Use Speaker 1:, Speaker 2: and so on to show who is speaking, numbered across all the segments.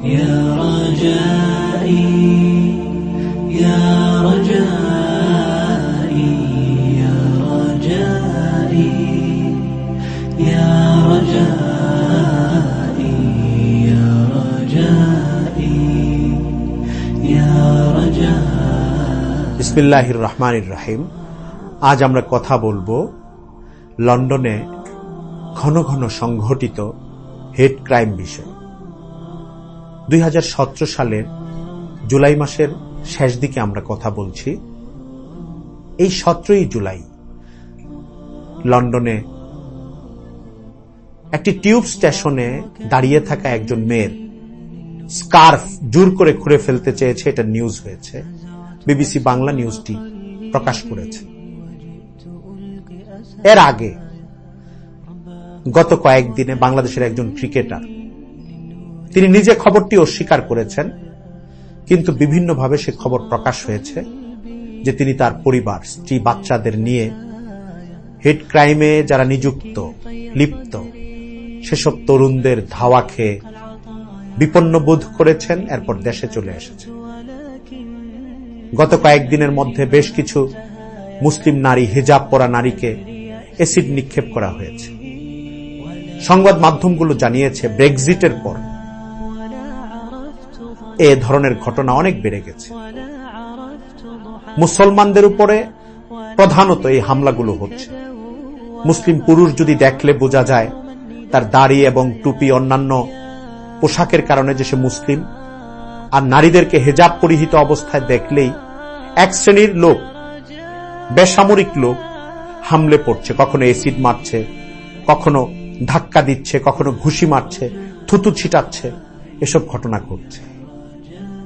Speaker 1: يا رجائي يا رجائي يا رجائي يا رجائي يا رجائي يا رجائي
Speaker 2: বিসমিল্লাহির রহমানির রাহিম আজ আমরা কথা বলবো লন্ডনে ঘন ঘন সংঘটিত হেড ক্রাইম বিষয় দুই হাজার সতেরো সালের জুলাই মাসের শেষ দিকে আমরা কথা বলছি। এই সতেরোই জুলাই লন্ডনে একটি টিউব স্টেশনে দাঁড়িয়ে থাকা একজন মেয়ের স্কার্ফ জোর করে খুঁড়ে ফেলতে চেয়েছে, এটা নিউজ হয়েছে। বিবিসি বাংলা নিউজটি প্রকাশ করেছে। এর আগে গত কয়েকদিনে বাংলাদেশের একজন ক্রিকেটার তিনি নিজে খবরটি অস্বীকার করেছেন, কিন্তু বিভিন্নভাবে সে খবর প্রকাশ হয়েছে যে তিনি তার পরিবার, স্ত্রী, বাচ্চাদের নিয়ে হেড ক্রাইমে যারা নিযুক্ত, লিপ্ত, সেসব তরুণদের ধাওয়া খেয়ে বিপন্ন বোধ করেছেন, এরপর দেশে চলে এসেছেন গত কয়েকদিনের মধ্যে বেশ কিছু মুসলিম নারী, হিজাব পরা নারীকে এসিড নিক্ষেপ করা হয়েছে। সংবাদ মাধ্যমগুলো জানিয়েছে, ব্রেক্সিটের পর এ ধরনের ঘটনা অনেক বেড়ে গেছে। মুসলমানদের উপরে প্রধানত এই হামলাগুলো হচ্ছে। মুসলিম পুরুষ যদি দেখলে বোঝা যায়, তার দাড়ি এবং টুপি অন্যান্য পোশাকের কারণে যে সে মুসলিম, আর নারীদেরকে হেজাব পরিহিত অবস্থায় দেখলেই এক শ্রেণির লোক, বেসামরিক লোক, হামলে পড়ছে, কখনো এসিড মারছে, কখনো ধাক্কা দিচ্ছে, কখনো ঘুষি মারছে, থুতু ছিটাচ্ছে, এসব ঘটনা ঘটছে।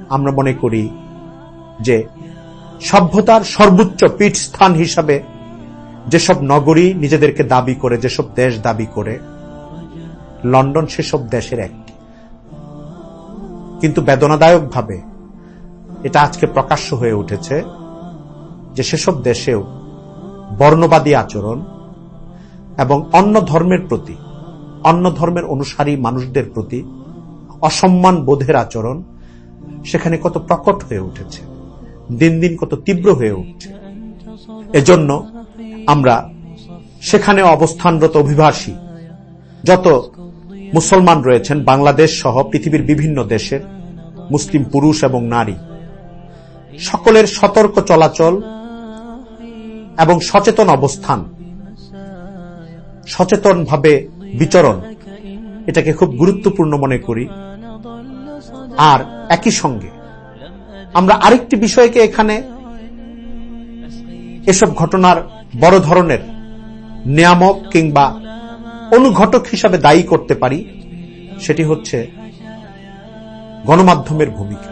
Speaker 2: আমরা মনে করি যে সভ্যতার সর্বোচ্চ পীঠস্থান হিসাবে যেসব নগরী নিজেদেরকে দাবি করে, যেসব দেশ দাবি করে, লন্ডন সেসব দেশের একটি কিন্তু বেদনাদায়কভাবে এটা আজকে প্রকাশ্য হয়ে উঠেছে যে সেসব দেশেও বর্ণবাদী আচরণ এবং অন্য ধর্মের প্রতি, অন্য ধর্মের অনুসারী মানুষদের প্রতি অসম্মান বোধের আচরণ সেখানে কত প্রকট হয়ে উঠেছে। দিন দিন কত তীব্র হয়ে উঠছে। এজন্য আমরা সেখানে অবস্থানরত অভিবাসী, যত মুসলমান রয়েছেন, বাংলাদেশ সহ পৃথিবীর বিভিন্ন দেশের মুসলিম পুরুষ এবং নারী, সকলের সতর্ক চলাচল এবং সচেতন অবস্থান, সচেতনভাবে বিচরণ, এটাকে খুব গুরুত্বপূর্ণ মনে করি। আর একই সঙ্গে। আমরা আরেকটি বিষয়কে এখানে এসব ঘটনার বড় ধরনের নিয়ামক কিংবা অনুঘটক হিসাবে দায়ী করতে পারি, সেটি হচ্ছে গণমাধ্যমের ভূমিকা।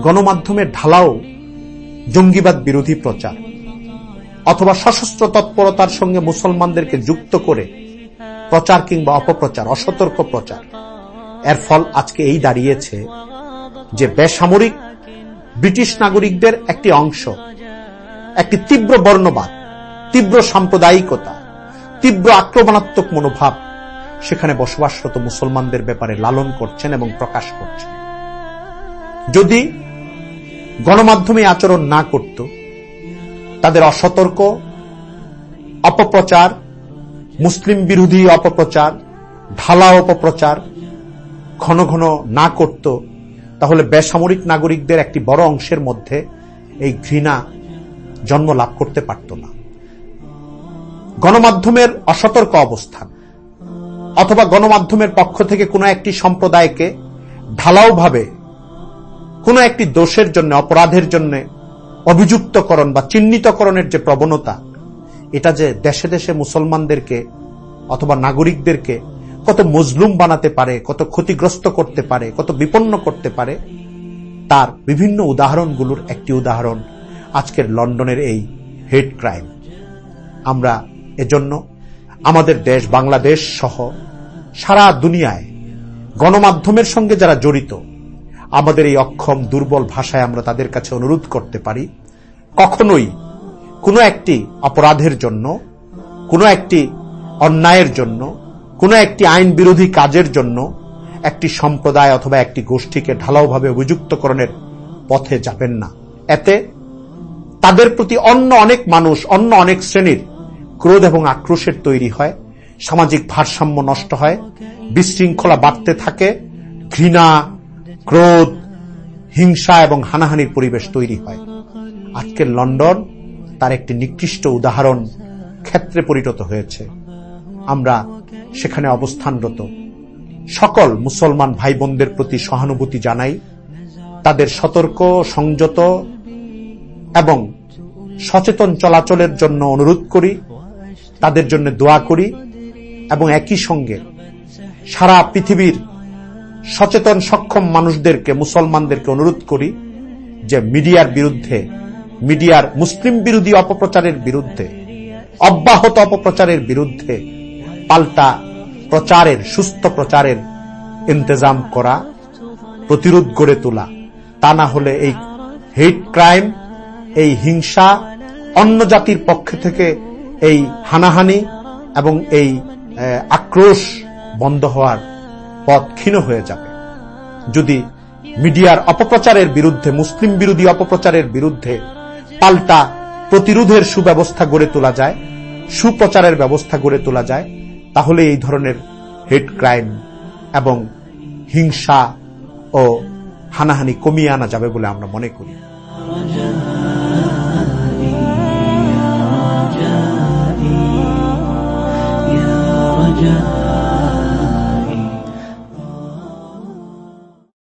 Speaker 2: গণমাধ্যমের ঢালাও জঙ্গিবাদ বিরোধী প্রচার অথবা সশস্ত্র তৎপরতার সঙ্গে মুসলমানদেরকে যুক্ত করে প্রচার কিংবা অপপ্রচার, অসতর্ক প্রচার। এর ফল আজকে এই দাঁড়িয়েছে যে বেসামরিক ব্রিটিশ নাগরিকদের একটি অংশ, একটি তীব্র বর্ণবাদ, তীব্র সাম্প্রদায়িকতা, তীব্র আক্রমণাত্মক মনোভাব সেখানে বসবাসরত মুসলমানদের ব্যাপারে লালন করছেন এবং প্রকাশ করছেন। যদি গণমাধ্যমে আচরণ না করত, তাদের অসতর্ক, অপপ্রচার, মুসলিম বিরোধী অপপ্রচার, ঢালা অপপ্রচার ঘন ঘন না করত, তাহলে বেসামরিক নাগরিকদের একটি বড় অংশের মধ্যে এই ঘৃণা জন্ম লাভ করতে পারত না। গণমাধ্যমের অসতর্ক অবস্থান অথবা গণমাধ্যমের পক্ষ থেকে কোনো একটি সম্প্রদায়কে ঢালাওভাবে কোনো একটি দোষের জন্য, অপরাধের জন্য অভিযুক্তকরণ বা চিহ্নিতকরণের যে প্রবণতা, এটা যে দেশে দেশে মুসলমানদেরকে অথবা নাগরিকদেরকে কত মজলুম বানাতে পারে, কত ক্ষতিগ্রস্ত করতে পারে, কত বিপন্ন করতে পারে, তার বিভিন্ন উদাহরণগুলোর একটি উদাহরণ আজকের লন্ডনের এই হেড ক্রাইম। আমরা এজন্য আমাদের দেশ বাংলাদেশ সহ সারা দুনিয়ায় গণমাধ্যমের সঙ্গে যারা জড়িত, আমাদের এই অক্ষম দুর্বল ভাষায় আমরা তাদের কাছে অনুরোধ করতে পারি, কখনোই কোনো একটি অপরাধের জন্য, কোনো একটি অন্যায়ের জন্য কোনো একটি আইন বিরোধী কাজের জন্য একটি সম্প্রদায় অথবা একটি গোষ্ঠীকে ঢালাওভাবে অভিযুক্তকরণের পথে যাবেন না। এতে তাদের প্রতি অন্য অনেক মানুষ, অন্য অনেক শ্রেণির ক্রোধ এবং আক্রোশের তৈরি হয়, সামাজিক ভারসাম্য নষ্ট হয়, বিশৃঙ্খলা বাড়তে থাকে, ঘৃণা, ক্রোধ, হিংসা এবং হানাহানির পরিবেশ তৈরি হয়। আজকের লন্ডন তার একটি নিকৃষ্ট উদাহরণ ক্ষেত্রে পরিণত হয়েছে। আমরা সেখানে অবস্থানরত। সকল মুসলমান ভাই বোনদের প্রতি সহানুভূতি জানাই, তাদের সতর্ক, সংযত এবং সচেতন চলাচলের জন্য অনুরোধ করি, তাদের জন্য দোয়া করি এবং একই সঙ্গে সারা পৃথিবীর সচেতন, সক্ষম মানুষদেরকে, মুসলমানদেরকে অনুরোধ করি যে মিডিয়ার বিরুদ্ধে, মিডিয়ার মুসলিম বিরোধী অপপ্রচারের বিরুদ্ধে, অব্যাহত অপপ্রচারের বিরুদ্ধে পাল্টা প্রচারের, সুস্থ প্রচারের ইন্তজাম করা, প্রতিরোধ গড়ে তোলা। তা না হলে এই হেট ক্রাইম, এই হিংসা, অন্য জাতির পক্ষ থেকে এই হানাহানি এবং এই আক্রোশ বন্ধ হওয়ার পথ ক্ষীণ হয়ে যাবে। যদি মিডিয়ার অপপ্রচারের বিরুদ্ধে, মুসলিম বিরোধী অপপ্রচারের বিরুদ্ধে পাল্টা প্রতিরোধের সুব্যবস্থা গড়ে তোলা যায়, সুপ্রচারের ব্যবস্থা গড়ে তোলা যায় তাহলে এই ধরনের হেড ক্রাইম এবং হিংসা ও হানাহানি কমিয়ে আনা যাবে বলে আমরা মনে করি Yeah.